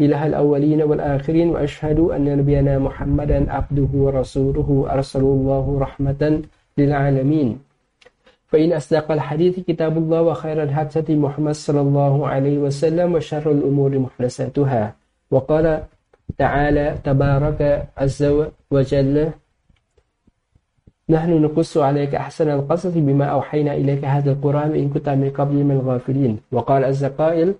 إله الأولين والآخرين وأشهد أن نبينا محمدا عبده ورسوله. أرسل الله رحمة للعالمين. فإن أصدق الحديث كتاب الله وخير الهدي محمد صلى الله عليه وسلم وشر الأمور محدثاتها. وقال تعالى تبارك عز وجل نحن نقص عليك أحسن القصص بما أوحينا إليك هذا القرآن إن كنت من قبل من الغافلين. وقال عز قائل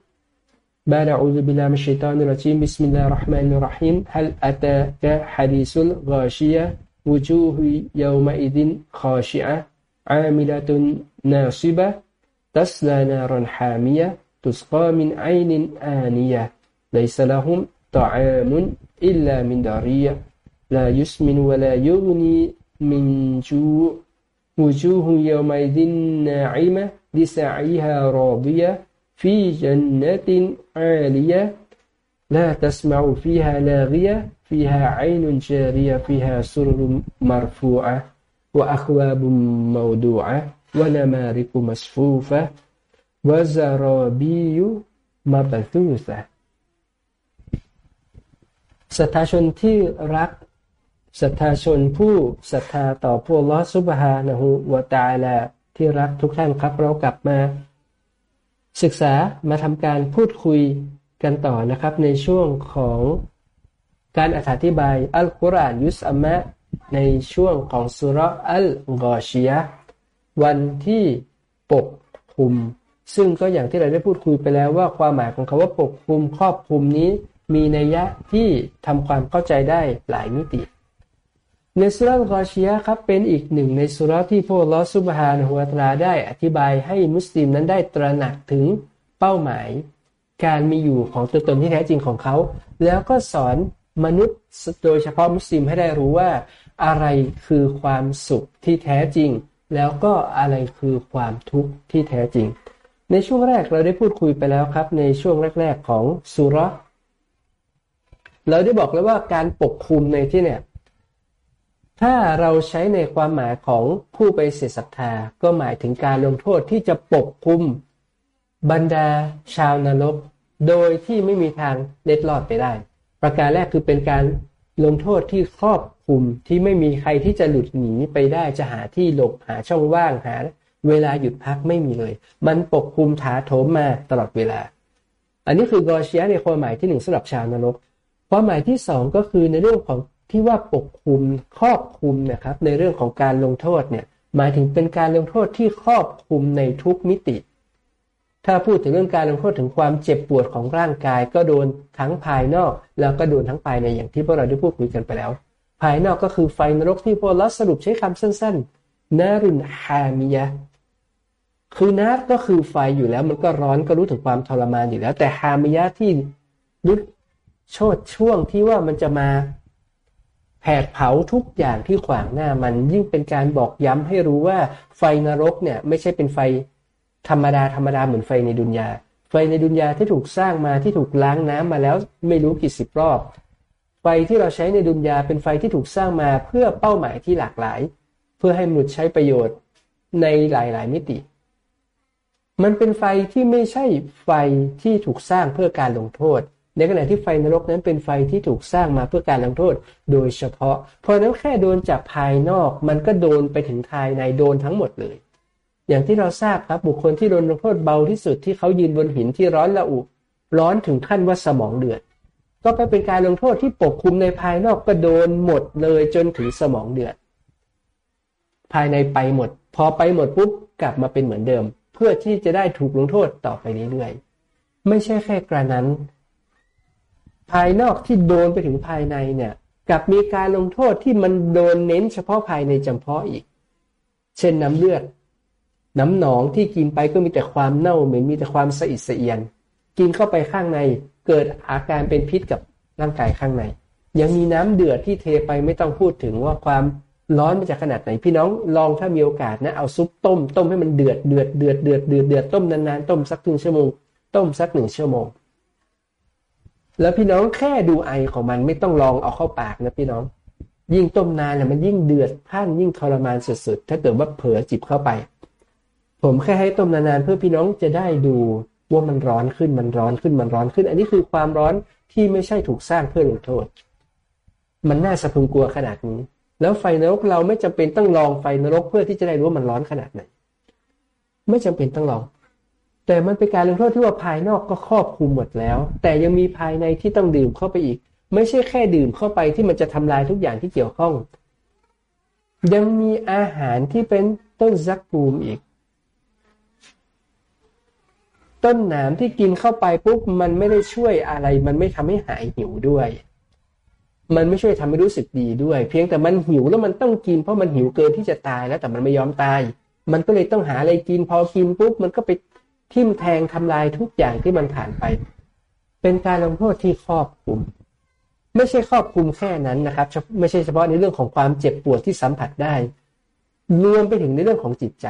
بعد أعوذ بالله من الشيطان الرجيم. بسم الله الرحمن الرحيم. هل أتاك حديث الغاشية وجوه يومئذ خاشعة عاملة ناصبة تسلى نارا حامية تسقى من عين آنية. ليس لهم طعام إلا من ضريع. لا يسمن ولا يغني من جوع. وجوه يومئذ ناعمة لسعيها راضية. في جنة عالية لا تسمع فيها لاغية فيها عين جارية فيها سرر مرفوعة وأخواب موضوعة ونمارق مصفوفة وزرابي مبثوثة ศรัทธาชนที่รักศรัทธาชนผู้ศรัทธาต่อพวกลอสุบฮานะฮูวะตาลาที่รักทุกท่านครับเรากลับมา ศึกษามาทำการพูดคุยกันต่อนะครับ ในช่วงของการอธิบายอัลกุรอานยุสอัมะในช่วงของสุรอัลกอชียะวันที่ปกคลุม ซึ่งก็อย่างที่เราได้พูดคุยไปแล้วว่าความหมายของคาว่าปกคลุมครอบคลุมนี้มีนัยยะที่ทำความเข้าใจได้หลายมิติ ในสุรกอชียะครับเป็นอีกหนึ่งในสุรที่พระลอสุบฮานหัวตราได้อธิบายให้มุสลิมนั้นได้ตระหนักถึงเป้าหมาย การมีอยู่ของตัวตนที่แท้จริงของเขา แล้วก็สอนมนุษย์โดยเฉพาะมุสลิมให้ได้รู้ว่า อะไรคือความสุขที่แท้จริง แล้วก็อะไรคือความทุกข์ที่แท้จริง ในช่วงแรกเราได้พูดคุยไปแล้วครับ ในช่วงแรก ๆของสุรเราได้บอกแล้วว่าการปกคลุมในที่เนี่ย ถ้าเราใช้ในความหมายของผู้ไปเสียศรัทธาก็หมายถึงการลงโทษที่จะปกคุม บรรดาชาวนรกโดยที่ไม่มีทางเล็ดลอดไปได้ ประการแรกคือเป็นการลงโทษที่ครอบคลุมที่ไม่มีใครที่จะหลุดหนีไปได้จะหาที่หลบหาช่องว่างหา เวลาหยุดพักไม่มีเลย มันปกคลุมถาโถมมาตลอดเวลา อันนี้คือกอเชียในความหมายที่หนึ่งสำหรับชาวนรกความหมายที่สองก็คือในเรื่องของ ที่ว่าปกคลุมครอบคลุมนะครับ ในเรื่องของการลงโทษเนี่ยหมายถึงเป็นการลงโทษที่ครอบคลุมในทุกมิติ ถ้าพูดถึงเรื่องการลงโทษถึงความเจ็บปวดของร่างกาย ก็โดนทั้งภายนอก แล้วก็โดนทั้งภายในอย่างที่พวกเราได้พูดคุยกันไปแล้ว ภายนอกก็คือไฟนรกที่พวกเราสรุปใช้คำสั้นๆนารุนฮามิยะคือนาร์ก็คือไฟอยู่แล้วมันก็ร้อนก็รู้ถึงความทรมานอยู่แล้ว แต่ฮามิยะที่รุดโชดช่วงที่ว่ามันจะมา แผดเผาทุกอย่างที่ขวางหน้ามันยิ่งเป็นการบอกย้ำให้รู้ว่าไฟนรกเนี่ยไม่ใช่เป็นไฟธรรมดาธรรมดาเหมือนไฟในดุนยา ไฟในดุนยาที่ถูกสร้างมาที่ถูกล้างน้ำมาแล้วไม่รู้กี่สิบรอบ ไฟที่เราใช้ในดุนยาเป็นไฟที่ถูกสร้างมาเพื่อเป้าหมายที่หลากหลาย เพื่อให้มนุษย์ใช้ประโยชน์ในหลายๆมิติ มันเป็นไฟที่ไม่ใช่ไฟที่ถูกสร้างเพื่อการลงโทษ ในขณะที่ไฟนรกนั้นเป็นไฟที่ถูกสร้างมาเพื่อการลงโทษโดยเฉพาะ เพราะนั้นแค่โดนจากภายนอก มันก็โดนไปถึงภายในโดนทั้งหมดเลย อย่างที่เราทราบครับบุคคลที่โดนลงโทษเบาที่สุดที่เขายืนบนหินที่ร้อนละอุร้อนถึงขั้นว่าสมองเดือด ก็ไปเป็นการลงโทษที่ปกคลุมในภายนอกก็โดนหมดเลยจนถึงสมองเดือด ภายในไปหมด พอไปหมดปุ๊บกลับมาเป็นเหมือนเดิม เพื่อที่จะได้ถูกลงโทษต่อไปเรื่อยๆไม่ใช่แค่กระนั้น ภายนอกที่โดนไปถึงภายในเนี่ยกับมีการลงโทษที่มันโดนเน้นเฉพาะภายในจำเพาะอีก เช่นน้ำเลือด น้ำหนองที่กินไปก็มีแต่ความเน่าเหม็นมีแต่ความสะอิดสะเอียน กินเข้าไปข้างในเกิดอาการเป็นพิษกับร่างกายข้างใน ยังมีน้ำเดือดที่เทไปไม่ต้องพูดถึงว่าความร้อนมันจะขนาดไหนพี่น้องลองถ้ามีโอกาสนะเอาซุปต้ม ต้มให้มันเดือดเดือดเดือดเดือดเดือดเดือดต้มนานๆต้มสักครึ่งชั่วโมงต้มสักหนึ่งชั่วโมง แล้วพี่น้องแค่ดูไอของมันไม่ต้องลองเอาเข้าปากนะพี่น้อง ยิ่งต้มนานเนี่ยมันยิ่งเดือดพันยิ่งทรมานสุดๆ ถ้าเกิดว่าเผลอจิบเข้าไป ผมแค่ให้ต้มนานๆเพื่อพี่น้องจะได้ดูว่ามันร้อนขึ้นมันร้อนขึ้นมันร้อนขึ้น อันนี้คือความร้อนที่ไม่ใช่ถูกสร้างเพื่อลงโทษ มันน่าสะพึงกลัวขนาดนี้ แล้วไฟนรกเราไม่จำเป็นต้องลองไฟนรกเพื่อที่จะได้รู้ว่ามันร้อนขนาดไหน ไม่จำเป็นต้องลอง แต่มันเป็นการลงโทษที่ว่าภายนอกก็ครอบคลุมหมดแล้ว แต่ยังมีภายในที่ต้องดื่มเข้าไปอีก ไม่ใช่แค่ดื่มเข้าไปที่มันจะทำลายทุกอย่างที่เกี่ยวข้อง ยังมีอาหารที่เป็นต้นซักปูมิอีก ต้นหนามที่กินเข้าไปปุ๊บมันไม่ได้ช่วยอะไร มันไม่ทำให้หายหิวด้วย มันไม่ช่วยทำให้รู้สึกดีด้วย เพียงแต่มันหิวแล้วมันต้องกินเพราะมันหิวเกินที่จะตายแล้วแต่มันไม่ยอมตาย มันก็เลยต้องหาอะไรกินพอกินปุ๊บมันก็ไป ทิ่มแทงทำลายทุกอย่างที่มันผ่านไป เป็นการลงโทษที่ครอบคลุม ไม่ใช่ครอบคลุมแค่นั้นนะครับ ไม่ใช่เฉพาะในเรื่องของความเจ็บปวดที่สัมผัสได้ รวมไปถึงในเรื่องของจิตใจ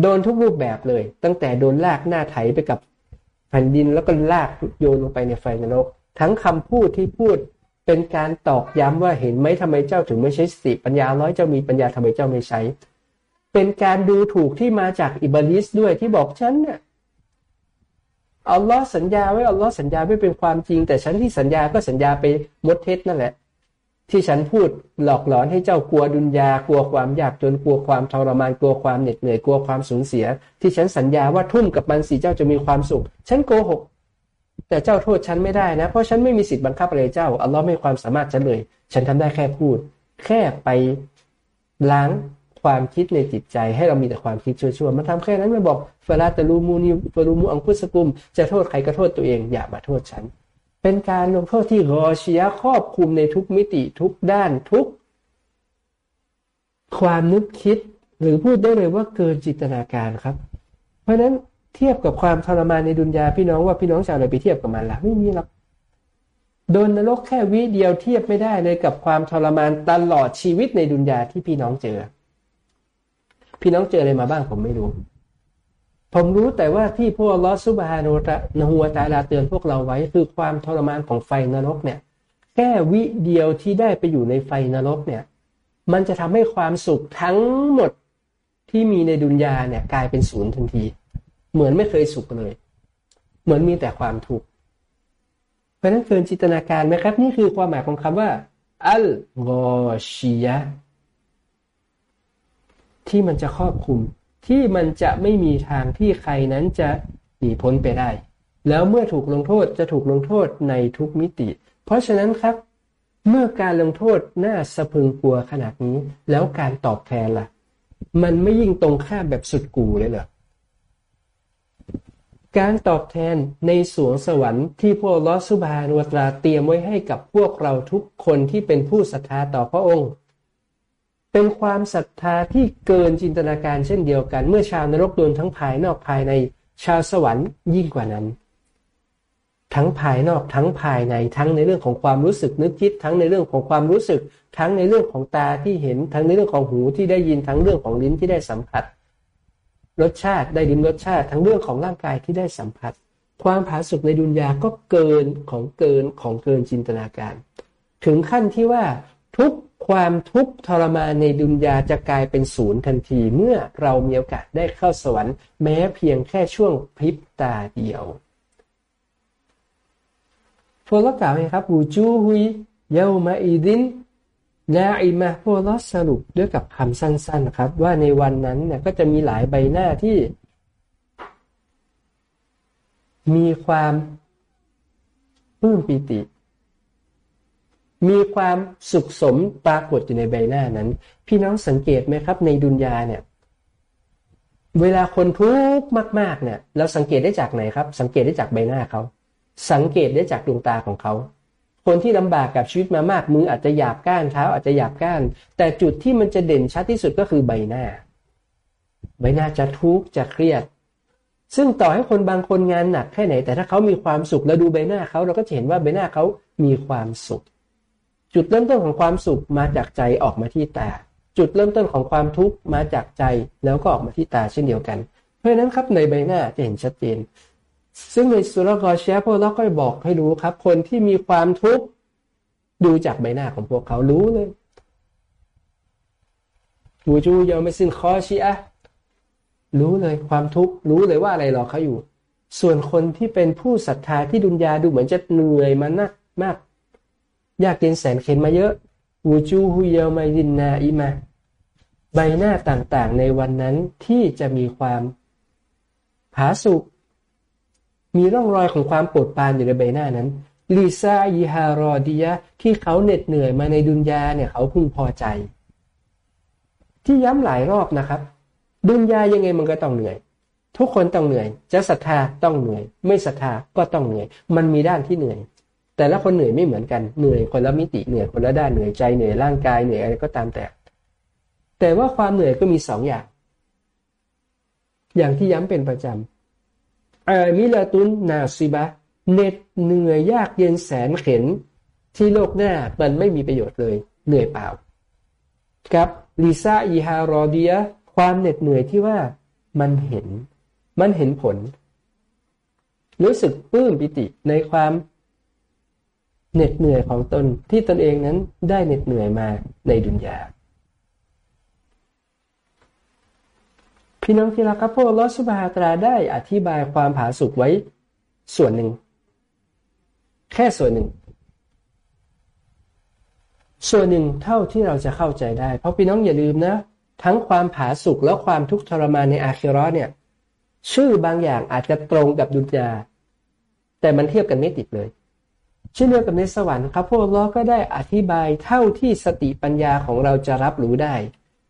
โดนทุกรูปแบบเลย ตั้งแต่โดนลากหน้าไถไปกับแผ่นดินแล้วก็ลากโยนลงไปในไฟนรก ทั้งคำพูดที่พูดเป็นการตอกย้ำว่าเห็นไหมทำไมเจ้าถึงไม่ใช้สติปัญญาร้อยเจ้ามีปัญญาทำไมเจ้าไม่ใช้ เป็นการดูถูกที่มาจากอิบลิสด้วยที่บอกฉันเนี่ยอัลลอฮ์สัญญาไว้อัลลอฮ์สัญญาไม่เป็นความจริง แต่ฉันที่สัญญาก็สัญญาไปมดเท็จนั่นแหละ ที่ฉันพูดหลอกหลอนให้เจ้ากลัวดุนยากลัวความยากจนกลัวความทรมานกลัวความเหน็ดเหนื่อยกลัวความสูญเสีย ที่ฉันสัญญาว่าทุ่มกับมันสิเจ้าจะมีความสุข ฉันโกหก แต่เจ้าโทษฉันไม่ได้นะ เพราะฉันไม่มีสิทธิ์บังคับอะไรเจ้าอัลลอฮ์ไม่ให้ความสามารถฉันเลย ฉันทำได้แค่พูด แค่ไปล้าง ความคิดในจิตใจให้เรามีแต่ความคิดชั่วๆมันทำแค่นั้นมันบอกفلا تلوموني ولوموا أنفسكم จะโทษใครก็โทษตัวเองอย่ามาโทษฉัน เป็นการลงโทษที่รอเชียครอบคุมในทุกมิติทุกด้านทุก ความนึกคิดหรือพูดได้เลยว่าเกินจินตนาการครับ เพราะฉะนั้นเทียบกับความทรมานในดุนยาพี่น้องว่าพี่น้องจะอะไรไปเทียบกับมันล่ะไม่มีหรอกโดนนรกแค่วิเดียวเทียบไม่ได้เลยกับความทรมานตลอดชีวิตในดุนยาที่พี่น้องเจอ พี่น้องเจออะไรมาบ้างผมไม่รู้ ผมรู้แต่ว่าที่พวกลอสุบฮานุตะนหัวตาลาเตือนพวกเราไว้คือความทรมานของไฟนรกเนี่ย แค่วิเดียวที่ได้ไปอยู่ในไฟนรกเนี่ย มันจะทำให้ความสุขทั้งหมดที่มีในดุนยาเนี่ยกลายเป็นศูนย์ทันที เหมือนไม่เคยสุขเลย เหมือนมีแต่ความทุกข์เพราะนั้นเกินจินตนาการไหมครับ นี่คือความหมายของคำว่า อัลกอชียะ ที่มันจะครอบคุม ที่มันจะไม่มีทางที่ใครนั้นจะหนีพ้นไปได้ แล้วเมื่อถูกลงโทษจะถูกลงโทษในทุกมิติ เพราะฉะนั้นครับ เมื่อการลงโทษน่าสะพึงกลัวขนาดนี้ แล้วการตอบแทนล่ะ มันไม่ยิ่งตรงข้ามแบบสุดกูเลยเหรอการตอบแทนในสวงสวรรค์ที่พวกลอสุบานวตราเตรียมไว้ให้กับพวกเราทุกคนที่เป็นผู้ศรัทธาต่อพระองค์ เป็นความศรัทธาที่เกินจินตนาการเช่นเดียวกัน เมื่อชาวนรกโดนทั้งภายนอกภายในชาวสวรรค์ยิ่งกว่านั้น ทั้งภายนอกทั้งภายในทั้งในเรื่องของความรู้สึกนึกคิด ทั้งในเรื่องของความรู้สึก ทั้งในเรื่องของตาที่เห็น ทั้งในเรื่องของหูที่ได้ยินทั้งเรื่องของลิ้นที่ได้สัมผัส รสชาติได้ลิ้มรสชาติ ทั้งเรื่องของร่างกายที่ได้สัมผัส ความผาสุกในดุนยาก็เกินของเกินของเกินจินตนาการ ถึงขั้นที่ว่า ทุกความทุกข์ทรมานในดุนยาจะกลายเป็นศูนย์ทันทีเมื่อเรามีโอกาสได้เข้าสวรรค์แม้เพียงแค่ช่วงพริบตาเดียวพวกเรากล่าวไหมครับวูจูฮุยเยามาอีดินนาอิมาพวกเราสรุปด้วยกับคำสั้นๆครับ ว่าในวันนั้นเนี่ยก็จะมีหลายใบหน้าที่ มีความปลื้มปิติ มีความสุขสมปรากฏอยู่ในใบหน้านั้น พี่น้องสังเกตไหมครับ ในดุนยาเนี่ย เวลาคนทุกข์มาก ๆ เนี่ย เราสังเกตได้จากไหนครับ สังเกตได้จากใบหน้าเขา สังเกตได้จากดวงตาของเขา คนที่ลำบากกับชีวิตมามากมืออาจจะหยาบก้านเท้าอาจจะหยาบก้าน แต่จุดที่มันจะเด่นชัดที่สุดก็คือใบหน้า ใบหน้าจะทุกข์จะเครียดซึ่งต่อให้คนบางคนงานหนักแค่ไหน แต่ถ้าเขามีความสุขแล้วดูใบหน้าเขาเราก็จะเห็นว่าใบหน้าเขามีความสุข จุดเริ่มต้นของความสุขมาจากใจออกมาที่ตา จุดเริ่มต้นของความทุกข์มาจากใจแล้วก็ออกมาที่ตาเช่นเดียวกัน เพราะฉะนั้นครับในใบหน้าจะเห็นชัดเจน ซึ่งในสุรกอเชียพวกเราก็บอกให้รู้ครับ คนที่มีความทุกข์ดูจากใบหน้าของพวกเขารู้เลยวูจูยอมไม่สิ้นคอชีอะรู้เลยความทุกข์รู้เลยว่าอะไรรอเขาอยู่ ส่วนคนที่เป็นผู้ศรัทธาที่ดุนยาดูเหมือนจะเหนื่อยมานักมาก ยากเย็นแสนเข็นมาเยอะวูจูฮุเยามายินนาอิมา ใบหน้าต่างๆ ในวันนั้นที่จะมีความผาสุกมีร่องรอยของความปวดปานอยู่ในใบหน้านั้นลิซาอิฮารอดียะที่เขาเหน็ดเหนื่อยมาในดุนยาเนี่ยเขาพึงพอใจ ที่ย้ำหลายรอบนะครับ ดุนยายังไงมันก็ต้องเหนื่อย ทุกคนต้องเหนื่อย จะศรัทธาต้องเหนื่อย ไม่ศรัทธาก็ต้องเหนื่อย มันมีด้านที่เหนื่อย แต่ละคนเหนื่อยไม่เหมือนกันเหนื่อยคนละมิติเหนื่อยคนละด้านเหนื่อยใจเหนื่อยร่างกายเหนื่อยอะไรก็ตามแต่ แต่ว่าความเหนื่อยก็มีสองอย่าง อย่างที่ย้ำเป็นประจำอามิลาตุนนาซิบะเหน็ดเหนื่อยยากเย็นแสนเข็นที่โลกหน้ามันไม่มีประโยชน์เลย เหนื่อยเปล่ากับลิซาอีฮารอเดียความเหน็ดเหนื่อยที่ว่ามันเห็น มันเห็นผล รู้สึกปลื้มปิติในความ เหน็ดเหนื่อยของตนที่ตนเองนั้นได้เหน็ดเหนื่อยมาในดุนยา พี่น้องที่รักครับพวกลอสุบาตราได้อธิบายความผาสุกไว้ส่วนหนึ่ง แค่ส่วนหนึ่ง ส่วนหนึ่งเท่าที่เราจะเข้าใจได้ เพราะพี่น้องอย่าลืมนะ ทั้งความผาสุกและความทุกข์ทรมานในอาคิรอเนี่ย ชื่อบางอย่างอาจจะตรงกับดุนยา แต่มันเทียบกันไม่ติดเลย เช่นเดียวกับในสวรรค์ครับพวกเราก็ได้อธิบายเท่าที่สติปัญญาของเราจะรับรู้ได้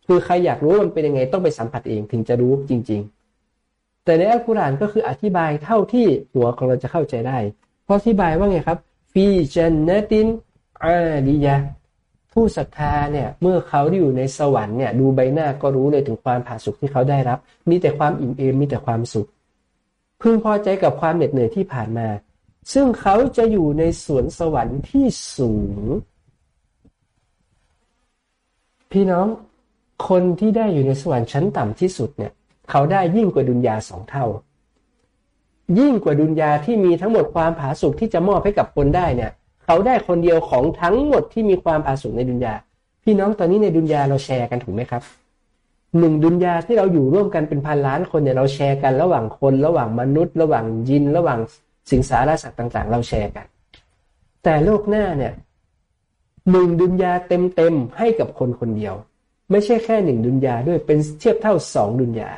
คือใครอยากรู้มันเป็นยังไงต้องไปสัมผัสเองถึงจะรู้จริง ๆ แต่ในอัลกุรอานก็คืออธิบายเท่าที่หัวของเราจะเข้าใจได้พราะอธิบายว่าไงครับฟีเจนเนตินอาลียะผู้ศรัทธาเนี่ยเมื่อเขาอยู่ในสวรรค์เนี่ยดูใบหน้าก็รู้เลยถึงความผาสุกที่เขาได้รับ มีแต่ความอิ่มเอมมีแต่ความสุข พึงพอใจกับความเหน็ดเหนื่อยที่ผ่านมา ซึ่งเขาจะอยู่ในสวนสวรรค์ที่สูง พี่น้องคนที่ได้อยู่ในสวรรค์ชั้นต่ำที่สุดเนี่ยเขาได้ยิ่งกว่าดุนยาสองเท่า ยิ่งกว่าดุนยาที่มีทั้งหมดความผาสุกที่จะมอบให้กับคนได้เนี่ย เขาได้คนเดียวของทั้งหมดที่มีความผาสุกในดุนยา พี่น้องตอนนี้ในดุนยาเราแชร์กันถูกไหมครับหนึ่งดุนยาที่เราอยู่ร่วมกันเป็นพันล้านคนเนี่ยเราแชร์กันระหว่างคน ระหว่างมนุษย์ ระหว่างยิน ระหว่าง สิงสารสัตว์ต่าง ๆ เราแชร์กัน แต่โลกหน้าเนี่ยหนึ่งดุนยาเต็มๆให้กับคนคนเดียว ไม่ใช่แค่หนึ่งดุนยาด้วยเป็นเทียบเท่าสองดุนยา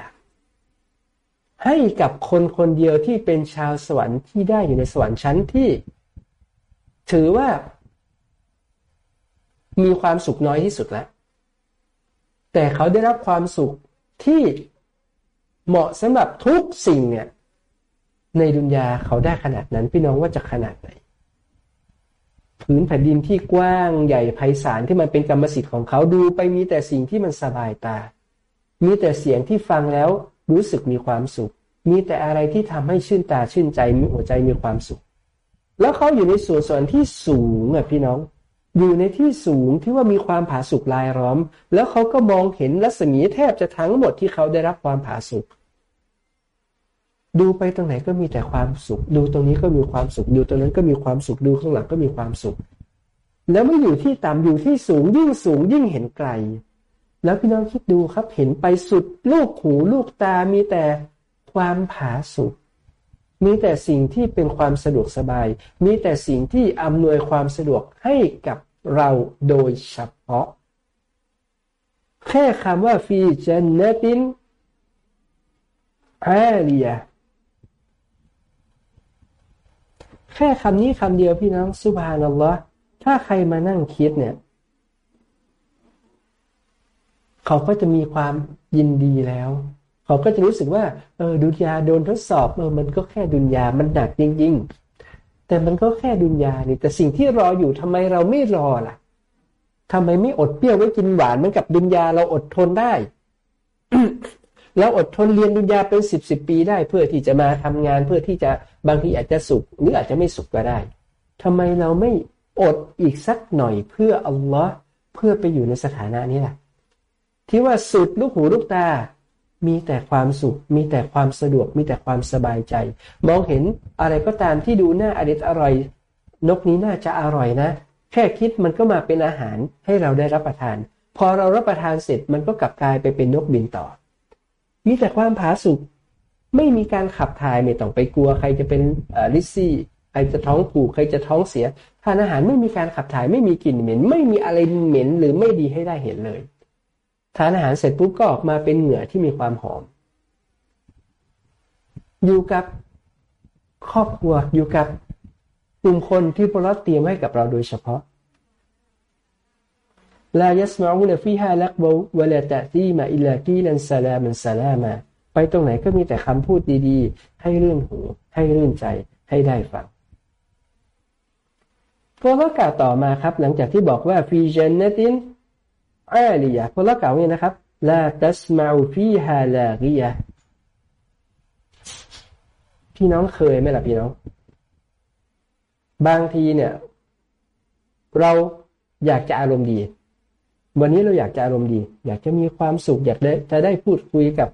ให้กับคนคนเดียวที่เป็นชาวสวรรค์ที่ได้อยู่ในสวรรค์ชั้นที่ ถือว่า มีความสุขน้อยที่สุดแล้ว แต่เขาได้รับความสุขที่เหมาะสำหรับทุกสิ่งเนี่ย ในดุนยาเขาได้ขนาดนั้นพี่น้องว่าจะขนาดไหนพื้นแผ่นดินที่กว้างใหญ่ไพศาลที่มันเป็นกรรมสิทธิ์ของเขาดูไปมีแต่สิ่งที่มันสบายตา มีแต่เสียงที่ฟังแล้วรู้สึกมีความสุข มีแต่อะไรที่ทำให้ชื่นตาชื่นใจมีหัวใจมีความสุข แล้วเขาอยู่ในส่วนส่วนที่สูงอะพี่น้อง อยู่ในที่สูงที่ว่ามีความผาสุกลายล้อม แล้วเขาก็มองเห็นรัศมีแทบจะทั้งหมดที่เขาได้รับความผาสุก ดูไปตรงไหนก็มีแต่ความสุข ดูตรงนี้ก็มีความสุข ดูตรงนั้นก็มีความสุข ดูข้างหลังก็มีความสุข แล้วไม่อยู่ที่ต่ำอยู่ที่สูงยิ่งสูงยิ่งเห็นไกล แล้วพี่น้องคิดดูครับเห็นไปสุดลูกหูลูกตามีแต่ความผาสุกมีแต่สิ่งที่เป็นความสะดวกสบาย มีแต่สิ่งที่อำนวยความสะดวกให้กับเราโดยเฉพาะ แค่คำว่าฟีเจนเนตินอาเลีย แค่คำนี้คำเดียวพี่น้องสุบฮานัลลอฮ์ถ้าใครมานั่งคิดเนี่ย เขาก็จะมีความยินดีแล้ว เขาก็จะรู้สึกว่าเออดุนยาโดนทดสอบเออมันก็แค่ดุนยามันหนักจริง ๆ แต่มันก็แค่ดุนยานี่แต่สิ่งที่รออยู่ทำไมเราไม่รอล่ะทำไมไม่อดเปรี้ยวไว้กินหวานเหมือนกับดุนยาเราอดทนได้ เราอดทนเรียนดุนยาเป็นสิบสิบปีได้เพื่อที่จะมาทำงานเพื่อที่จะบางทีอาจจะสุขหรืออาจจะไม่สุขก็ได้ทำไมเราไม่อดอีกสักหน่อยเพื่ออัลลอฮ์เพื่อไปอยู่ในสถานะนี้ล่ะ ที่ว่าสุดลูกหูลูกตา มีแต่ความสุข มีแต่ความสะดวก มีแต่ความสบายใจ มองเห็นอะไรก็ตามที่ดูน่าอริดอร่อย นกนี้น่าจะอร่อยนะ แค่คิดมันก็มาเป็นอาหารให้เราได้รับประทาน พอเรารับประทานเสร็จมันก็กลับกลายไปเป็นนกบินต่อ มีแต่ความผาสุกไม่มีการขับถ่ายไม่ต้องไปกลัวใครจะเป็นลิซซี่ใครจะท้องผูกใครจะท้องเสียทานอาหารไม่มีการขับถ่ายไม่มีกลิ่นเหม็น ไม่มีอะไรเหม็นหรือไม่ดีให้ได้เห็นเลยทานอาหารเสร็จปุ๊บก็ออกมาเป็นเหงื่อที่มีความหอม อยู่กับครอบครัวอยู่กับกลุ่มคนที่พระเตรียมให้กับเราโดยเฉพาะ ลายัสมาอุนฟีฮาลักบวะลาตะตีมาอิลากีลันซาลามันซาลามาไปตรงไหนก็มีแต่คำพูดดีๆ ให้รื่นหู ให้รื่นใจให้ได้ฟังพระก็กล่าวต่อมาครับ หลังจากที่บอกว่าฟีเจนเนตินอาลียะพระกล่าวนี่นะครับลาตัสมาอูฟีฮาลากียะพี่น้องเคยไหมล่ะพี่น้อง บางทีเนี่ย เราอยากจะอารมณ์ดี วันนี้เราอยากจะอารมณ์ดี อยากจะมีความสุขอยากได้จะได้พูดคุยกับ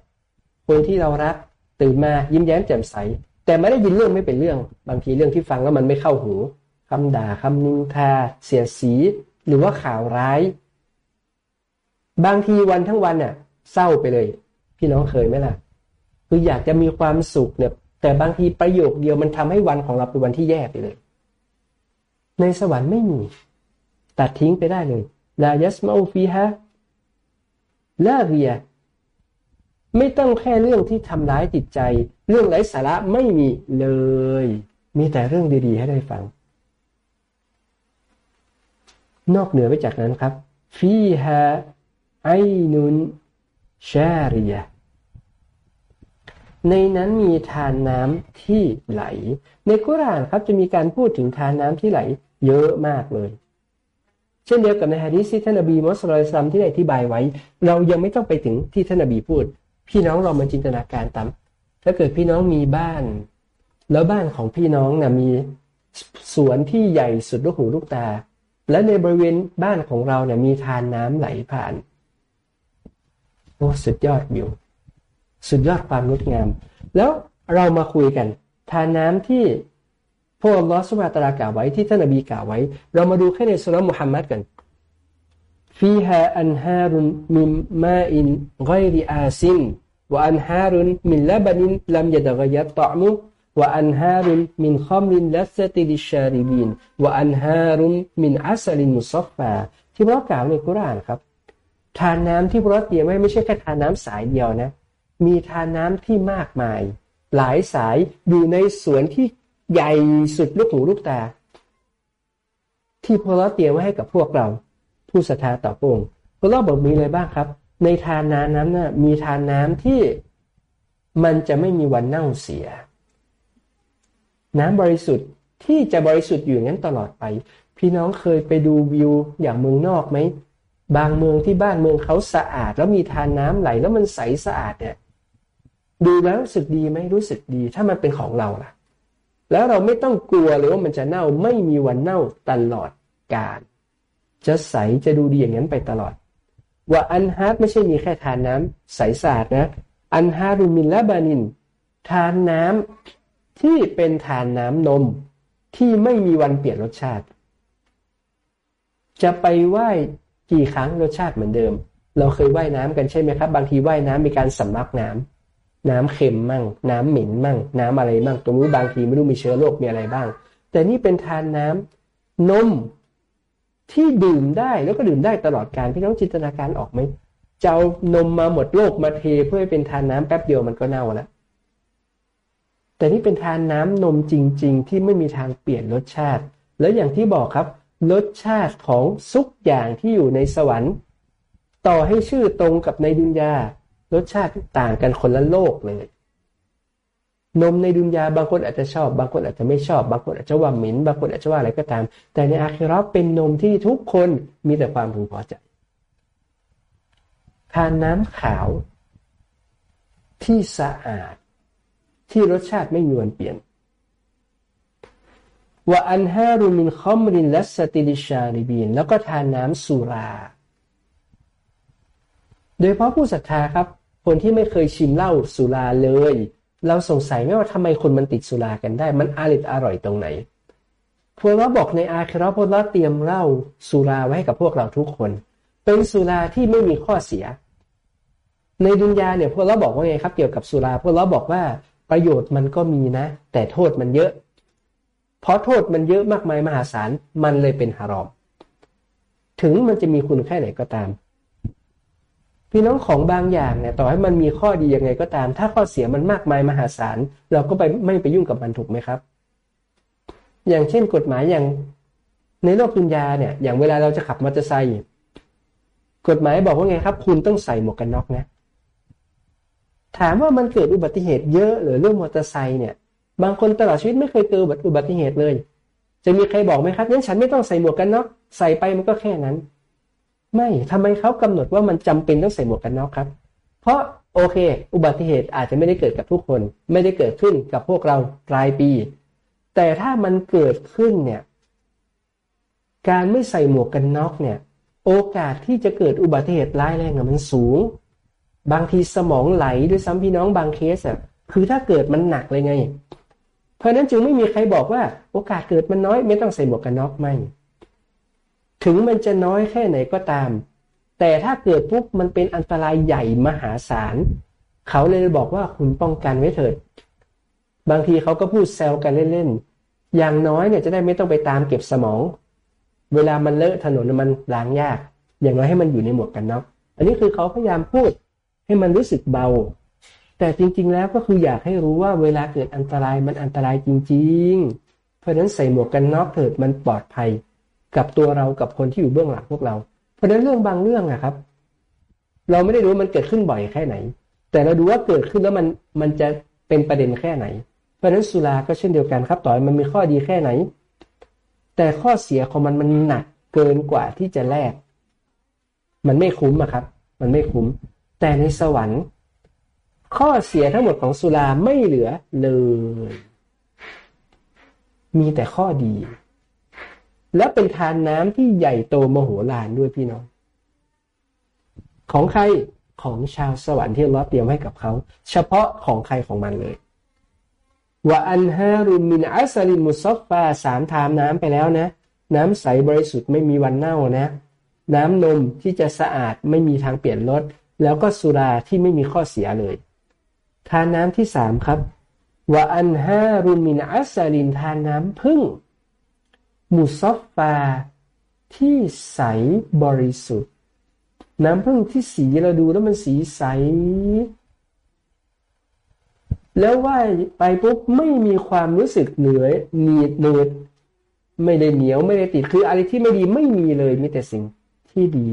คนที่เรารัก ตื่นมายิ้มแย้มแจ่มใส แต่ไม่ได้ยินเรื่องไม่เป็นเรื่อง บางทีเรื่องที่ฟังแล้วมันไม่เข้าหูคำด่าคำนินทา เสียสี หรือว่าข่าวร้าย บางทีวันทั้งวันเนี่ยเศร้าไปเลย พี่น้องเคยไหมล่ะ คืออยากจะมีความสุขเนี่ยแต่บางทีประโยคเดียวมันทำให้วันของเราเป็นวันที่แย่ไปเลย ในสวรรค์ไม่มี ตัดทิ้งไปได้เลย ลายัสมาฟีฮะลาเรีย ไม่ต้องแค่เรื่องที่ทำร้ายจิตใจ เรื่องไร้สาระไม่มีเลย มีแต่เรื่องดีๆ ให้ได้ฟัง นอกเหนือไปจากนั้นครับฟีฮาไอนุนชาริยในนั้นมีทานน้ำที่ไหล ในกุรานครับจะมีการพูดถึงทานน้ำที่ไหล เยอะมากเลย เช่นเดียวกับในฮะดีษที่ท่านนบีมุสลิมที่ได้อธิบายไว้ เรายังไม่ต้องไปถึงที่ท่านนบีพูด พี่น้องเรามาจินตนาการตามถ้าเกิดพี่น้องมีบ้าน แล้วบ้านของพี่น้องนะ่ะมีสวนที่ใหญ่สุดลูกหูลูกตา และในบริเวณบ้านของเราเนี่ยมีทานน้ำไหลผ่านโอ้สุดยอดวิวสุดยอดความงดงาม แล้วเรามาคุยกัน ทานน้ำที่ พราะอัลลอฮ์สุบฮาตาลากล่าวไว้ที่ท่านนบีกล่าวไว้ เรามาดูแค่ในสุนนะมุฮัมมัดกันฟีฮาอันฮารุนมิมมาอินไกริอาซินวอันฮารุนมินลาบันินลัมยดะกยัตตอมุวอันฮารุนมินขอมรินลัสติลิชาริบินวอันฮารุนมินอัสลินมุซัฟฟาที่เรากล่าวในกุรานครับ ทานน้ำที่เราเตรียมไว้ไม่ใช่แค่ทานน้ำสายเดียวนะ มีทานน้ำที่มากมาย หลายสายอยู่ในสวนที่ ใหญ่สุดลูกหูลูกตา ที่พระเตรียมไว้ให้กับพวกเรา ผู้ศรัทธาต่อพระองค์พระเล่าบอกมีอะไรบ้างครับ ในทานน้ำนั้นนะ่ะมีทานน้ำที่มันจะไม่มีวันเน่าเสีย น้ำบริสุทธิ์ที่จะบริสุทธิ์อยู่งั้นตลอดไป พี่น้องเคยไปดูวิวอย่างเมืองนอกไหมบางเมืองที่บ้านเมืองเขาสะอาด แล้วมีทานน้ำไหลแล้วมันใสสะอาดเนี่ยดูแล้วรู้สึกดีไหมรู้สึกดี ถ้ามันเป็นของเราล่ะ แล้วเราไม่ต้องกลัวเลยว่ามันจะเน่าไม่มีวันเน่าตลอดกาลจะใสจะดูดีอย่างนั้นไปตลอด ว่าอันฮาร์ดไม่ใช่มีแค่ทานน้ำใสสะอาดนะ อันฮารุมินและบานิน ทานน้ำที่เป็นทานน้ำนมที่ไม่มีวันเปลี่ยนรสชาติ จะไปไหว้กี่ครั้งรสชาติเหมือนเดิม เราเคยว่ายน้ำกันใช่ไหมครับ บางทีว่ายน้ำมีการสำลักน้ำ น้ำเค็มมั่ง น้ำเหม็นมั่ง น้ำอะไรมั่ง ตรงนู้นบางทีไม่รู้มีเชื้อโรคมีอะไรบ้าง แต่นี่เป็นทานน้ำนมที่ดื่มได้แล้วก็ดื่มได้ตลอดการพี่น้องจินตนาการออกไหมจะเอานมมาหมดโลกมาเทเพื่อให้เป็นทานน้ำแป๊บเดียวมันก็เน่าแล้วแต่นี่เป็นทานน้ำนมจริง ๆ ที่ไม่มีทางเปลี่ยนรสชาติ แล้วอย่างที่บอกครับ รสชาติของซุกอย่างที่อยู่ในสวรรค์ ต่อให้ชื่อตรงกับในดุนยา รสชาติต่างกันคนละโลกเลย นมในดุนยาบางคนอาจจะชอบ บางคนอาจจะไม่ชอบ บางคนอาจจะว่าหมิ่นบางคนอาจจะว่าอะไรก็ตาม แต่ในอาคิรอเป็นนมที่ทุกคนมีแต่ความพึงพอใจทานน้ำขาวที่สะอาด ที่รสชาติไม่มีวันเปลี่ยนว่าอันฮารุมินคอมรินและสติลิชาริบีนแล้วก็ทานน้ำสุรา โดยเฉพาะผู้ศรัทธาครับ คนที่ไม่เคยชิมเหล้าสุราเลย เราสงสัยไหมว่าทำไมคนมันติดสุรากันได้ มันอริดอร่อยตรงไหนพวกเราบอกในอาคราพวกเราเตรียมเหล้าสุราไว้ให้กับพวกเราทุกคน เป็นสุราที่ไม่มีข้อเสีย ในดุนยาเนี่ยพวกเราบอกว่าไงครับเกี่ยวกับสุราพวกเราบอกว่าประโยชน์มันก็มีนะ แต่โทษมันเยอะ เพราะโทษมันเยอะมากมายมหาศาลมันเลยเป็นฮารอม ถึงมันจะมีคุณแค่ไหนก็ตาม พี่น้องของบางอย่างเนี่ยต่อให้มันมีข้อดียังไงก็ตาม ถ้าข้อเสียมันมากมายมหาศาลเราก็ไปไม่ไปยุ่งกับมันถูกไหมครับ อย่างเช่นกฎหมายอย่างในโลกดุนยาเนี่ยอย่างเวลาเราจะขับมอเตอร์ไซค์กฎหมายบอกว่าไงครับ คุณต้องใส่หมวกกันน็อกนะถามว่ามันเกิดอุบัติเหตุเยอะหรือเรื่องมอเตอร์ไซค์เนี่ย บางคนตลอดชีวิตไม่เคยเจออุบัติเหตุเลย จะมีใครบอกไหมครับงั้นฉันไม่ต้องใส่หมวกกันน็อกใส่ไปมันก็แค่นั้น ไม่ทำไมเขากำหนดว่ามันจำเป็นต้องใส่หมวกกันน็อกครับ เพราะโอเค อุบัติเหตุอาจจะไม่ได้เกิดกับทุกคน ไม่ได้เกิดขึ้นกับพวกเราปลายปี แต่ถ้ามันเกิดขึ้นเนี่ย การไม่ใส่หมวกกันน็อกเนี่ย โอกาสที่จะเกิดอุบัติเหตุร้ายแรงมันสูง บางทีสมองไหลด้วยซ้ำพี่น้องบางเคสอะคือถ้าเกิดมันหนักเลยไง เพราะนั้นจึงไม่มีใครบอกว่า โอกาสเกิดมันน้อยไม่ต้องใส่หมวกกันน็อกไม่ ถึงมันจะน้อยแค่ไหนก็ตาม แต่ถ้าเกิดปุ๊บมันเป็นอันตรายใหญ่มหาศาล เขาเลยบอกว่าคุณป้องกันไว้เถิด บางทีเขาก็พูดแซวกันเล่นๆ อย่างน้อยเนี่ยจะได้ไม่ต้องไปตามเก็บสมอง เวลามันเลอะถนนมันล้างยาก อย่างน้อยให้มันอยู่ในหมวกกันน็อก อันนี้คือเขาพยายามพูดให้มันรู้สึกเบา แต่จริง ๆ แล้วก็คืออยากให้รู้ว่าเวลาเกิดอันตรายมันอันตรายจริง ๆ เพราะฉะนั้นใส่หมวกกันน็อกเถิดมันปลอดภัย กับตัวเรากับคนที่อยู่เบื้องหลังพวกเรา เพราะฉะนั้นเรื่องบางเรื่องอะครับ เราไม่ได้รู้มันเกิดขึ้นบ่อยแค่ไหน แต่เราดูว่าเกิดขึ้นแล้วมันมันจะเป็นประเด็นแค่ไหน เพราะฉะนั้นสุราก็เช่นเดียวกันครับ ต่อให้มันมีข้อดีแค่ไหน แต่ข้อเสียของมันมันหนักเกินกว่าที่จะแลกมันไม่คุ้มอะครับ มันไม่คุ้ม แต่ในสวรรค์ ข้อเสียทั้งหมดของสุราไม่เหลือเลย มีแต่ข้อดี และเป็นทานน้ำที่ใหญ่โตมโหฬารด้วยพี่น้อง ของใครของชาวสวรรค์ที่เราเตรียมให้กับเขา เฉพาะของใครของมันเลยว่าอันฮารุมินอัสลิมุซอฟฟาสามทามน้ำไปแล้วนะ น้ำใสบริสุทธิ์ไม่มีวันเน่านะ น้ำนมที่จะสะอาดไม่มีทางเปลี่ยนรสแล้วก็สุราที่ไม่มีข้อเสียเลย ทานน้ำที่สามครับว่าอันฮารุมินอัสลินทานน้ำพึ่ง มุซอฟฟา ที่ใสบริสุทธิ์ น้ำพึ่งที่สีเราดูแล้วมันสีใส แล้วว่าไปปุ๊บไม่มีความรู้สึกเหนื่อยหนีดเหนืดไม่ได้เหนียวไม่ได้ติดคืออะไรที่ไม่ดีไม่มีเลยมีแต่สิ่งที่ดี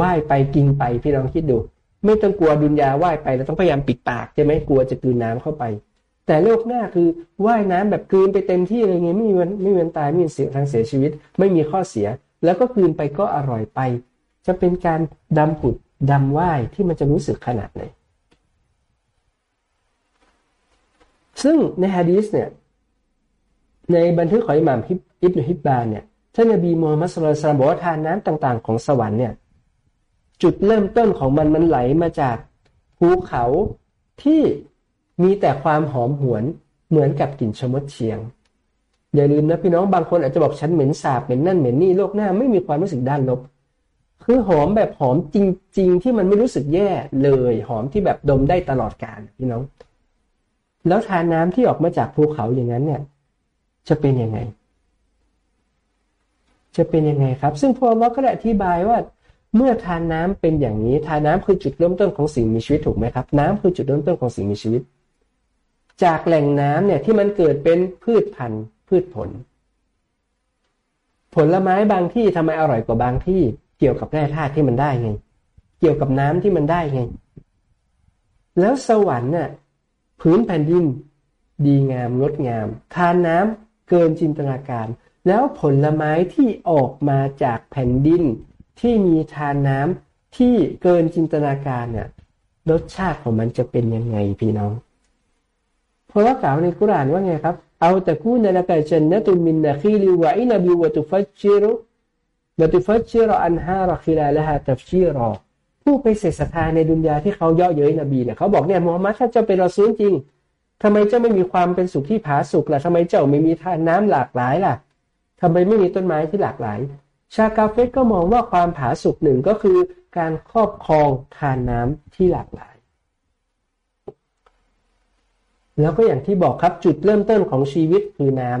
ว่ายไปกินไปพี่ลองคิดดู ไม่ต้องกลัวดุนยาว่ายไปเราต้องพยายามปิดปากใช่ไหมกลัวจะกืนน้ำเข้าไป แต่โลกหน้าคือว่ายน้ำแบบกืนไปเต็มที่เลยไงไม่มีวันไม่มีวันตายไม่มีเสียทางเสียชีวิต ไม่มีข้อเสีย แล้วก็กืนไปก็อร่อยไป จะเป็นการดำปุดดำว่ายที่มันจะรู้สึกขนาดไหนซึ่งในฮะดีสเนี่ยในบันทึกของอิหม่ามอิบนุฮิบบานเนี่ยท่านนบีมูฮัมมัดสุลตัลบอกว่าทานน้ำต่าง ๆ ของสวรรค์เนี่ยจุดเริ่มต้นของมันมันไหลมาจากภูเขาที่ มีแต่ความหอมหวนเหมือนกับกลิ่นชมดเชียง อย่าลืมนะพี่น้องบางคนอาจจะบอกฉันเหม็นสาบเหม็นนั่นเหม็นนี่โลกหน้าไม่มีความรู้สึกด้านลบ คือหอมแบบหอมจริง ๆ ที่มันไม่รู้สึกแย่เลยหอมที่แบบดมได้ตลอดกาลพี่น้อง แล้วทานน้ำที่ออกมาจากภูเขาอย่างนั้นเนี่ย จะเป็นยังไง จะเป็นยังไงครับ ซึ่งพวกเราก็ได้อธิบายว่าเมื่อทานน้ำเป็นอย่างนี้ทานน้ำคือจุดเริ่มต้นของสิ่งมีชีวิตถูกไหมครับ น้ำคือจุดเริ่มต้นของสิ่งมีชีวิต จากแหล่งน้ำเนี่ยที่มันเกิดเป็นพืชพันธุ์พืชผล ผลไม้บางที่ทำไมอร่อยกว่าบางที่เกี่ยวกับแร่ธาตุที่มันได้ไง เกี่ยวกับน้ำที่มันได้ไง แล้วสวรรค์น่ะพื้นแผ่นดิน ดีงามงดงาม ทานน้ำเกินจินตนาการ แล้วผลไม้ที่ออกมาจากแผ่นดิน ที่มีทานน้ำที่เกินจินตนาการเนี่ยรสชาติของมันจะเป็นยังไงพี่น้อง เพราะว่ากล่าวในกุรานว่าไงครับ เอาต่กู้นละกาจันนตุมินนาคีลิวะอินบิวะตุฟัจจิรุบติฟัชชิรออันฮารอคิลาละฮะตัฟชีรอผู้ไปเสศรัทธาในดุนยาที่เขาย่อเย้ยนบีเนี่ยเขาบอกเนี่ยมูฮัมมัดถ้าเจ้าเป็นรอซูลจริงทำไมเจ้าไม่มีความเป็นสุขที่ผาสุกล่ะทำไมเจ้าไม่มีท่านน้ำหลากหลายล่ะทำไมไม่มีต้นไม้ที่หลากหลาย ชากาเฟสก็มองว่าความผาสุกหนึ่งก็คือการครอบครองทานน้ำที่หลากหลาย แล้วก็อย่างที่บอกครับจุดเริ่มต้นของชีวิตคือน้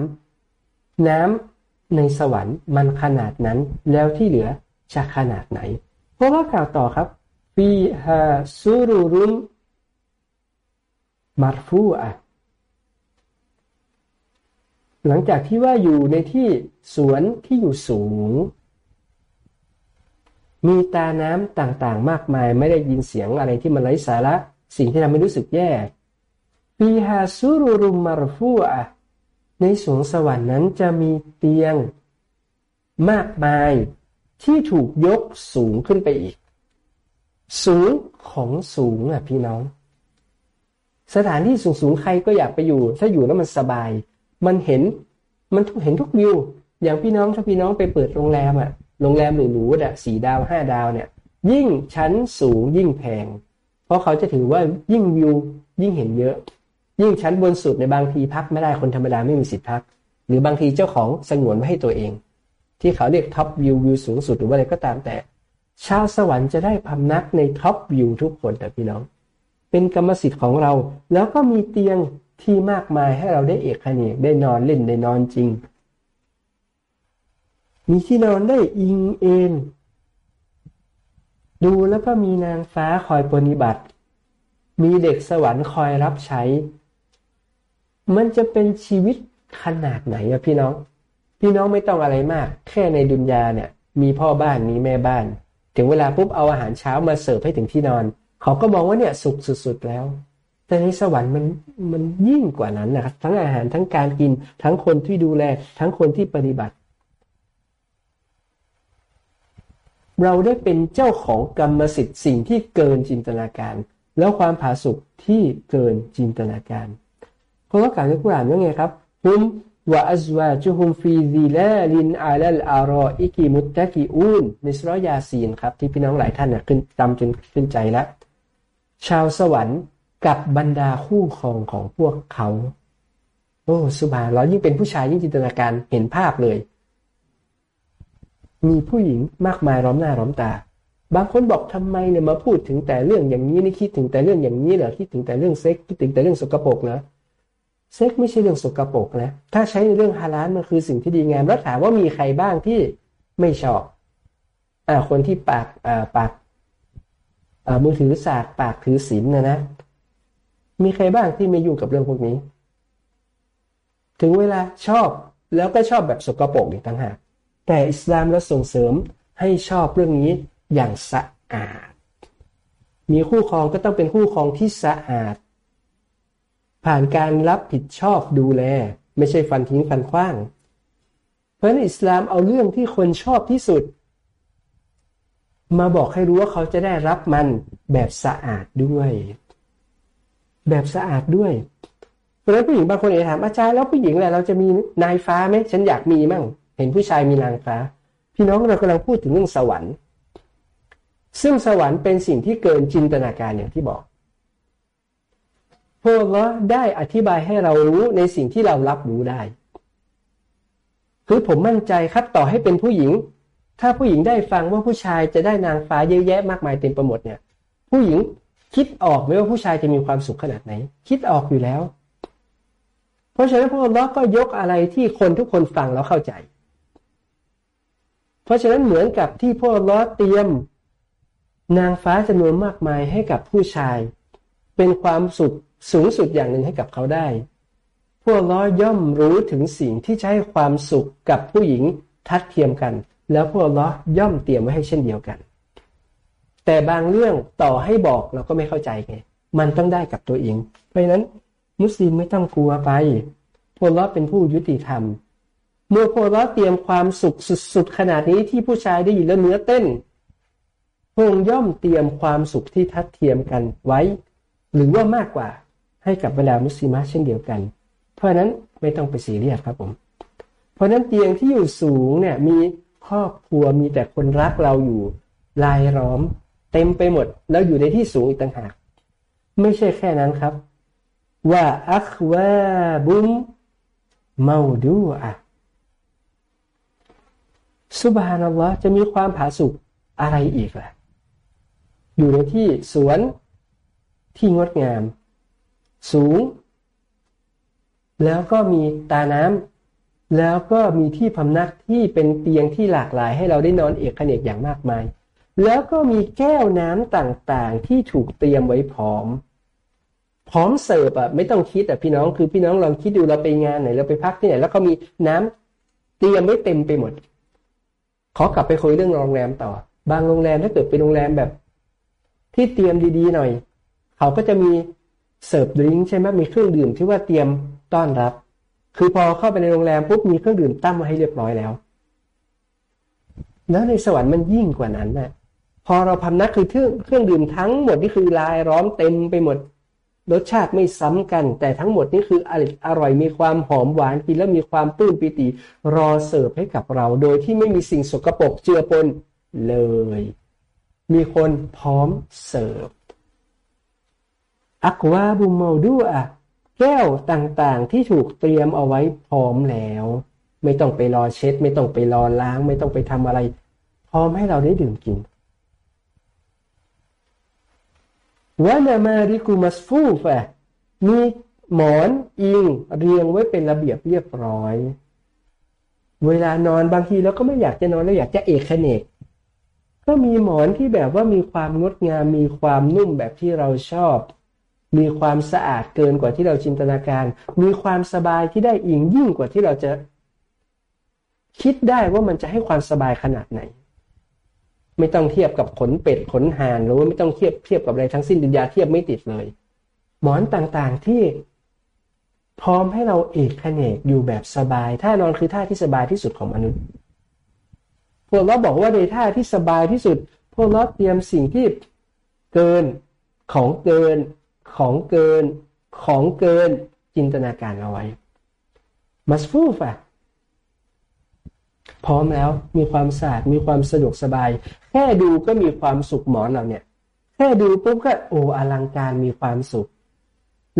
ำน้ำในสวรรค์มันขนาดนั้น แล้วที่เหลือจะขนาดไหน เพราะว่ากล่าวต่อครับฟีฮาซูรุรุมมารฟูอะหลังจากที่ว่าอยู่ในที่สวนที่อยู่สูง มีตาน้ำต่างๆ มากมาย ไม่ได้ยินเสียงอะไรที่มันไร้สาระ สิ่งที่ทำให้รู้สึกแย่ ฟีฮาซูรุรุมมารฟูอะในสวงสวรรค์นั้นจะมีเตียง มากมายที่ถูกยกสูงขึ้นไปอีก สูงของสูงอะพี่น้อง สถานที่สูงๆใครก็อยากไปอยู่ ถ้าอยู่แล้วมันสบาย มันเห็นมันเห็นทุกวิว อย่างพี่น้องถ้าพี่น้องไปเปิดโรงแรมอะโรงแรมหรูๆอะสี่ดาวห้าดาวเนี่ย ยิ่งชั้นสูงยิ่งแพง เพราะเขาจะถือว่ายิ่งวิวยิ่งเห็นเยอะ ยิ่งชั้นบนสุดในบางทีพักไม่ได้คนธรรมดาไม่มีสิทธิ์พัก หรือบางทีเจ้าของสงวนไว้ให้ตัวเอง ที่เขาเรียกท็อปวิววิวสูงสุดหรือว่าอะไรก็ตามแต่ ชาวสวรรค์จะได้พำนักในท็อปวิวทุกคนแต่พี่น้อง เป็นกรรมสิทธิ์ของเรา แล้วก็มีเตียงที่มากมายให้เราได้เอกขณีได้นอนเล่นได้นอนจริง มีที่นอนได้อิงเอนดูแล้วก็มีนางฟ้าคอยปฏิบัติ มีเด็กสวรรค์คอยรับใช้ มันจะเป็นชีวิตขนาดไหนอะพี่น้อง พี่น้องไม่ต้องอะไรมาก แค่ในดุนยาเนี่ย มีพ่อบ้านมีแม่บ้าน ถึงเวลาปุ๊บเอาอาหารเช้ามาเสิร์ฟให้ถึงที่นอน เขาก็มองว่าเนี่ยสุขสุดๆแล้ว แต่ในสวรรค์มันมันยิ่งกว่านั้นนะครับ ทั้งอาหารทั้งการกิน ทั้งคนที่ดูแล ทั้งคนที่ปฏิบัติ เราได้เป็นเจ้าของกรรมสิทธิ์สิ่งที่เกินจินตนาการ แล้วความผาสุกที่เกินจินตนาการ เพราะว่าการเลือกกุรานว่าไงครับฮุมวะอัจวาจุฮุมฟีซีลาลินอาลัลอารออิกิมุตตะกิอูนในสุรยาซีนครับ ที่พี่น้องหลายท่านเนี่ยขึ้นจำจนขึ้นใจแล้วชาวสวรรค์กับบรรดาคู่ครองของพวกเขา โอ้สุภาเรายิ่งเป็นผู้ชายยิ่งจินตนาการเห็นภาพเลย มีผู้หญิงมากมายร้อมหน้าร้อมตา บางคนบอกทำไมเนี่ยมาพูดถึงแต่เรื่องอย่างนี้นี่คิดถึงแต่เรื่องอย่างนี้เหรอคิดถึงแต่เรื่องเซ็กคิดถึงแต่เรื่องสกปรกเหรอ เซ็กไม่ใช่เรื่องสกรปรกนะ ถ้าใช้ในเรื่องฮาลาลมันคือสิ่งที่ดีงาม แล้วถามว่ามีใครบ้างที่ไม่ชอบอ่าคนที่ปากอ่าปากอ่ามือถือศาสตร์ปากถือศีลนะนะ มีใครบ้างที่ไม่ยุ่งกับเรื่องพวกนี้ ถึงเวลาชอบแล้วก็ชอบแบบสกรปรกอีกต่างหาก แต่อิสลามแล้วส่งเสริมให้ชอบเรื่องนี้อย่างสะอาด มีคู่ครองก็ต้องเป็นคู่ครองที่สะอาด ผ่านการรับผิดชอบดูแล ไม่ใช่ฟันทิ้งฟันคว้าง เพราะนั้นอิสลามเอาเรื่องที่คนชอบที่สุด มาบอกให้รู้ว่าเขาจะได้รับมันแบบสะอาดด้วย แบบสะอาดด้วยเพราะฉะนั้นผู้หญิงบางคนอาจถามอาจารย์แล้วผู้หญิงแหละเราจะมีนายฟ้าไหมฉันอยากมีมั่ง เห็นผู้ชายมีนางฟ้า พี่น้องเรากำลังพูดถึงเรื่องสวรรค์ ซึ่งสวรรค์เป็นสิ่งที่เกินจินตนาการอย่างที่บอก พระองค์ได้อธิบายให้เรารู้ในสิ่งที่เรารับรู้ได้ คือผมมั่นใจครับต่อให้เป็นผู้หญิง ถ้าผู้หญิงได้ฟังว่าผู้ชายจะได้นางฟ้าเยอะแยะมากมายเต็มไปหมดเนี่ย ผู้หญิงคิดออกไหมว่าผู้ชายจะมีความสุขขนาดไหน คิดออกอยู่แล้ว เพราะฉะนั้นพระองค์ก็ยกอะไรที่คนทุกคนฟังแล้วเข้าใจ เพราะฉะนั้นเหมือนกับที่พระองค์เตรียมนางฟ้าจำนวนมากมายให้กับผู้ชาย เป็นความสุข สูงสุดอย่างหนึ่งให้กับเขาได้ พวกล้อย่อมรู้ถึงสิ่งที่จะให้ความสุขกับผู้หญิงทัดเทียมกัน แล้วพวกล้อย่อมเตรียมไว้ให้เช่นเดียวกัน แต่บางเรื่องต่อให้บอกเราก็ไม่เข้าใจไง มันต้องได้กับตัวเอง เพราะฉะนั้นมุสลิมไม่ต้องกลัวไปพวกล้อเป็นผู้ยุติธรรม เมื่อพวกล้อเตรียมความสุขสุดๆขนาดนี้ที่ผู้ชายได้ยินแล้วเนื้อเต้นพวกย่อมเตรียมความสุขที่ทัดเทียมกันไว้ หรือว่ามากกว่า ให้กับบรรดามุสลิมเช่นเดียวกัน เพราะนั้นไม่ต้องไปสีเรียสครับผม เพราะนั้นเตียงที่อยู่สูงเนี่ยมีครอบครัวมีแต่คนรักเราอยู่ลายล้อม เต็มไปหมด แล้วอยู่ในที่สูงอีกต่างหาก ไม่ใช่แค่นั้นครับ ว่าอัควาบุมเมาดูอะสุบฮานัลลอฮ์จะมีความผาสุกอะไรอีกล่ะ อยู่ในที่สวนที่งดงาม สูง แล้วก็มีตาน้ำแล้วก็มีที่พำนักที่เป็นเตียงที่หลากหลายให้เราได้นอนเอกเนกอย่างมากมาย แล้วก็มีแก้วน้ำต่างๆ ที่ถูกเตรียมไว้พร้อม พร้อมเสิร์ฟอะไม่ต้องคิดอะพี่น้องคือพี่น้องลองคิดดูเราไปงานไหนเราไปพักที่ไหน แล้วเขามีน้ำเตรียมไว้เต็มไปหมด ขอกลับไปคุยเรื่องโรงแรมต่อ บางโรงแรมถ้าเกิดเป็นโรงแรมแบบ ที่เตรียมดีๆหน่อย เขาก็จะมี เสิร์ฟดริงใช่ไหมมีเครื่องดื่มที่ว่าเตรียมต้อนรับ คือพอเข้าไปในโรงแรมปุ๊บมีเครื่องดื่มตั้งมาให้เรียบร้อยแล้ว แล้วในสวรรค์มันยิ่งกว่านั้นนะ่ะพอเราพำนักคือเครื่องเครื่องดื่มทั้งหมดที่คือลายร้อมเต็มไปหมด รสชาติไม่ซ้ำกัน แต่ทั้งหมดนี่คืออร่อยอร่อยมีความหอมหวานกินแล้วมีความตื้นปิติ รอเสิร์ฟให้กับเรา โดยที่ไม่มีสิ่งสกปรกเจือปนเลย มีคนพร้อมเสิร์ฟ อักวาบุมเมาดูอะแก้วต่างๆที่ถูกเตรียมเอาไว้พร้อมแล้ว ไม่ต้องไปรอเช็ด ไม่ต้องไปรอล้าง ไม่ต้องไปทำอะไร พร้อมให้เราได้ดื่มกินวานามาริกุมัสฟูฟะมีหมอนอิงเรียงไว้เป็นระเบียบเรียบร้อย เวลานอนบางทีเราก็ไม่อยากจะนอนเราอยากจะเอกเนกก็มีหมอนที่แบบว่ามีความงดงามมีความนุ่มแบบที่เราชอบ มีความสะอาดเกินกว่าที่เราจินตนาการ มีความสบายที่ได้อิงยิ่งกว่าที่เราจะคิดได้ว่ามันจะให้ความสบายขนาดไหน ไม่ต้องเทียบกับขนเป็ดขนห่านหรือว่าไม่ต้องเทียบเทียบกับอะไรทั้งสิ้นดุนยาเทียบไม่ติดเลย หมอนต่างๆที่พร้อมให้เราเอกขเนกอยู่แบบสบายท่านอนคือท่าที่สบายที่สุดของมนุษย์พวกเราบอกว่าในท่าที่สบายที่สุด พวกเราเตรียมสิ่งที่เกินของเกิน ของเกิน ของเกินจินตนาการเอาไว้มัสฟูฟอะพร้อมแล้วมีความสะอาดมีความสะดวกสบาย แค่ดูก็มีความสุขหมอนเราเนี่ย แค่ดูปุ๊บก็โอ้อลังการมีความสุข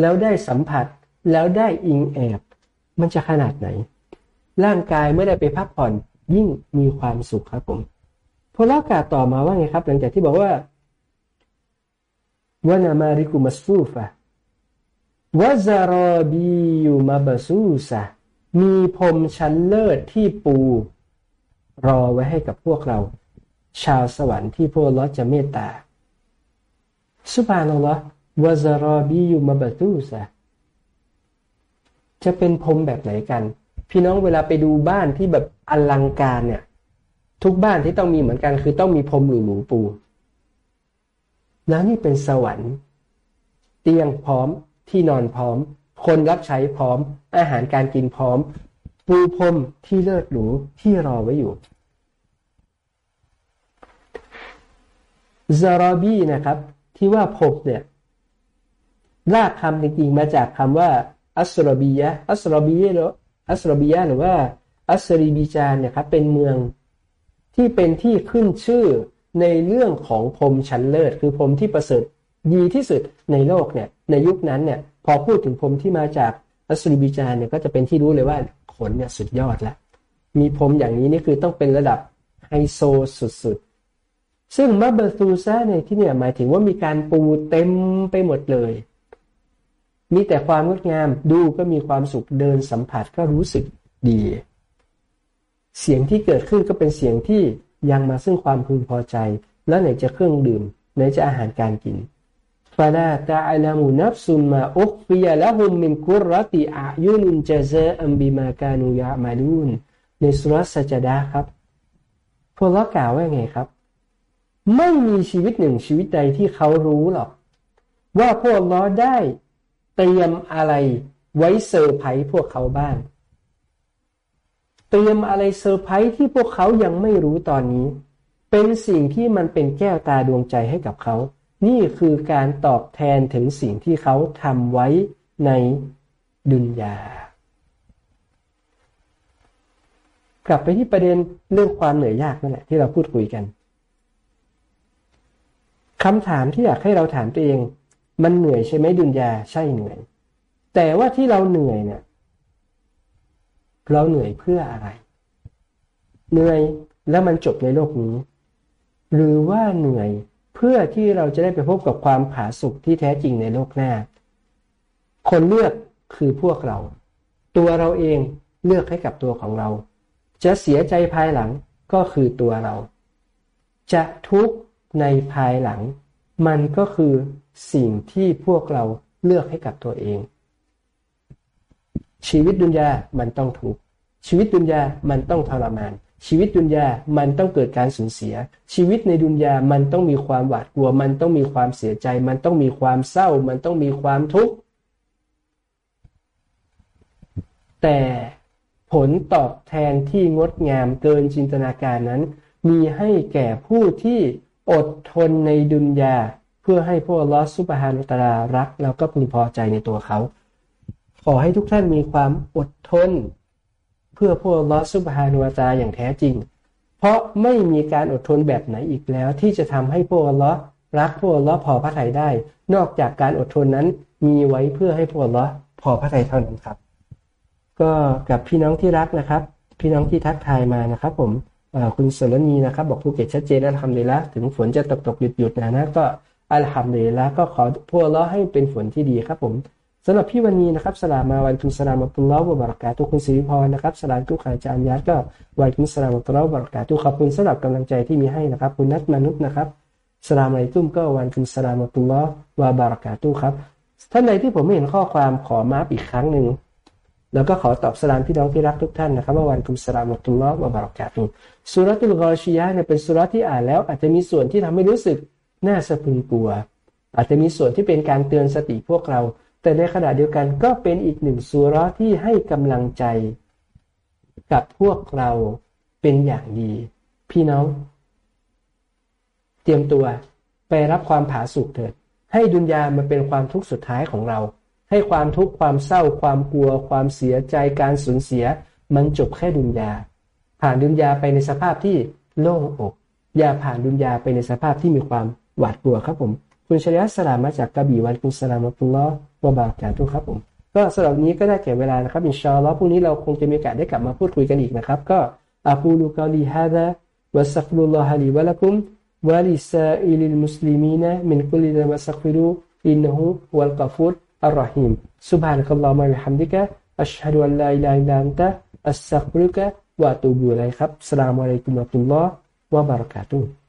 แล้วได้สัมผัสแล้วได้อิงแอบ มันจะขนาดไหน ร่างกายไม่ได้ไปพักผ่อนยิ่งมีความสุขครับผมพอลากาต่อมาว่าไงครับ หลังจากที่บอกว่า วานามาริกุมัสฟูฟะวาซารอบียูมาบาซูซะมีพรมชั้นเลิศที่ปู รอไว้ให้กับพวกเรา ชาวสวรรค์ที่พวกเราจะเมตตาสุบานัลลอฮ์วะซารอบียูมาบะตูซะจะเป็นพรมแบบไหนกัน พี่น้องเวลาไปดูบ้านที่แบบอลังการเนี่ย ทุกบ้านที่ต้องมีเหมือนกัน คือต้องมีพรมหรูปู แล้วนี่เป็นสวรรค์ เตียงพร้อมที่นอนพร้อม คนรับใช้พร้อม อาหารการกินพร้อมปูพรมที่เลิศหรูที่รอไว้อยู่ซาราบีนะครับ ที่ว่าพบเนี่ยรากคำจริงๆมาจากคำว่า อัสรบียะอัสรบียะหรืออัสรบียะหรือว่าอัสรีบีจานเนี่ยครับเป็นเมืองที่เป็นที่ขึ้นชื่อ ในเรื่องของพรมชั้นเลิศ คือพรมที่ประเสริฐดีที่สุดในโลกเนี่ยในยุคนั้นเนี่ยพอพูดถึงพรมที่มาจากอัสรีบีจานเนี่ยก็จะเป็นที่รู้เลยว่าขนเนี่ยสุดยอดแล้วมีพรมอย่างนี้นี่คือต้องเป็นระดับไฮโซสุดๆ ซึ่งมับเบตูซาในที่เนี่ยหมายถึงว่ามีการปูเต็มไปหมดเลย มีแต่ความงดงามดูก็มีความสุขเดินสัมผัสก็รู้สึกดี เสียงที่เกิดขึ้นก็เป็นเสียงที่ ยังมาซึ่งความพึงพอใจ แล้วไหนจะเครื่องดื่มไหนจะอาหารการกินฟาลาตาอัลามุนับซุมมาอุคฟิยะละหุมมินกุรติอายุนุนเจซอัมบิมากานุยามาลูนในสุรสัจดาครับพวกเรากล่าวว่าไงครับ ไม่มีชีวิตหนึ่งชีวิตใดที่เขารู้หรอก ว่าพวกล้อได้เตรียมอะไรไว้เซอร์ไพรส์พวกเขาบ้าง เตรียมอะไรเซอร์ไพรส์ที่พวกเขายังไม่รู้ตอนนี้ เป็นสิ่งที่มันเป็นแก้วตาดวงใจให้กับเขา นี่คือการตอบแทนถึงสิ่งที่เขาทำไว้ในดุนยา กลับไปที่ประเด็นเรื่องความเหนื่อยยากนั่นแหละที่เราพูดคุยกันคำถามที่อยากให้เราถามตัวเอง มันเหนื่อยใช่ไหมดุนยาใช่เหนื่อย แต่ว่าที่เราเหนื่อยเนี่ย เราเหนื่อยเพื่ออะไร เหนื่อยแล้วมันจบในโลกนี้ หรือว่าเหนื่อยเพื่อที่เราจะได้ไปพบกับความผาสุกที่แท้จริงในโลกหน้า คนเลือกคือพวกเรา ตัวเราเองเลือกให้กับตัวของเรา จะเสียใจภายหลังก็คือตัวเรา จะทุกข์ในภายหลัง มันก็คือสิ่งที่พวกเราเลือกให้กับตัวเอง ชีวิตดุนยามันต้องทุกข์ชีวิตดุนยามันต้องทรมาน ชีวิตดุนยามันต้องเกิดการสูญเสีย ชีวิตในดุนยามันต้องมีความหวาดกลัว มันต้องมีความเสียใจ มันต้องมีความเศร้า มันต้องมีความทุกข์แต่ผลตอบแทนที่งดงามเกินจินตนาการนั้น มีให้แก่ผู้ที่อดทนในดุนยา เพื่อให้พวกลอสุบฮานุตรารัก แล้วก็พึงพอใจในตัวเขา ขอให้ทุกท่านมีความอดทน เพื่อพวกลอสุบฮานุตราอย่างแท้จริง เพราะไม่มีการอดทนแบบไหนอีกแล้ว ที่จะทำให้พวกลอรักพวกลอพอพระทัยได้ นอกจากการอดทนนั้นมีไว้เพื่อให้พวกลอพอพระทัยเท่านั้นครับ ก็กับพี่น้องที่รักนะครับ พี่น้องที่ทักทายมานะครับ ผมคุณสรณีนะครับ บอกภูเก็ตชัดเจนอัลฮัมดุลิละถึงฝนจะตกตกหยุดหยุดนะนะก็อัลฮัมดุลิละก็ขอพวกเราให้เป็นฝนที่ดีครับผม สำหรับพี่วันนี้นะครับสลามาวันคุณสลามุตุลลอฮ์วะบารักาตุคุณสิริพรนะครับสลามทุกขาจานยัดก็วันคุณสลามุตุลลอฮ์วะบารักาตุขอบคุณสำหรับกำลังใจที่มีให้นะครับ คุณนัทมนุษย์นะครับสลามอะไรตุ้มก็วันคุณสลามุตุลลอฮ์วะบารักาตุครับท่านใดที่ผมไม่เห็นข้อความขอมาอีกครั้งหนึ่งแล้วก็ขอตอบสลามพี่น้องที่รักทุกท่านนะครับว่าวันคุมสลามุตุลลอฮ์วะบารักาตุสุรตุลกอชียะเนี่ยเป็นสุรที่อ่านแล้ว อาจจะมีส่วนที่ทำให้รู้สึกน่าสะพึงกลัว อาจจะมีส่วนที่เป็นการเตือนสติพวกเรา แต่ในขณะเดียวกันก็เป็นอีกหนึ่งสุรที่ให้กำลังใจ กับพวกเราเป็นอย่างดี พี่น้อง เตรียมตัวไปรับความผาสุกเถิด ให้ดุนยามันเป็นความทุกข์สุดท้ายของเรา ให้ความทุกข์ความเศร้าความกลัว ความเสียใจการสูญเสีย มันจบแค่ดุนยา ผ่านดุนยาไปในสภาพที่โล่งอก อย่าผ่านดุนยาไปในสภาพที่มีความหวาดกลัวครับผม คุณชริยะสลามมาจากกระบี่วันคุณสลามตุลลอฮ์วบากาตุกครับผม ก็สำหรับนี้ก็ได้แก่เวลานะครับอินชาอัลลอฮ์พรุ่งนี้เราคงจะมีโอกาสได้กลับมาพูดคุยกันอีกนะครับ ก็أقول قولي هذا وأستغفر الله لي ولكم ولسائر المسلمين من كل ذنب فاستغفروه إنه هو الغفور الرحيم سبحانك اللهم وبحمدك أشهد أن لا إله إلا أنت أستغفرك وأتوب إليك ครับ السلام عليكم ورحمة الله وبركاته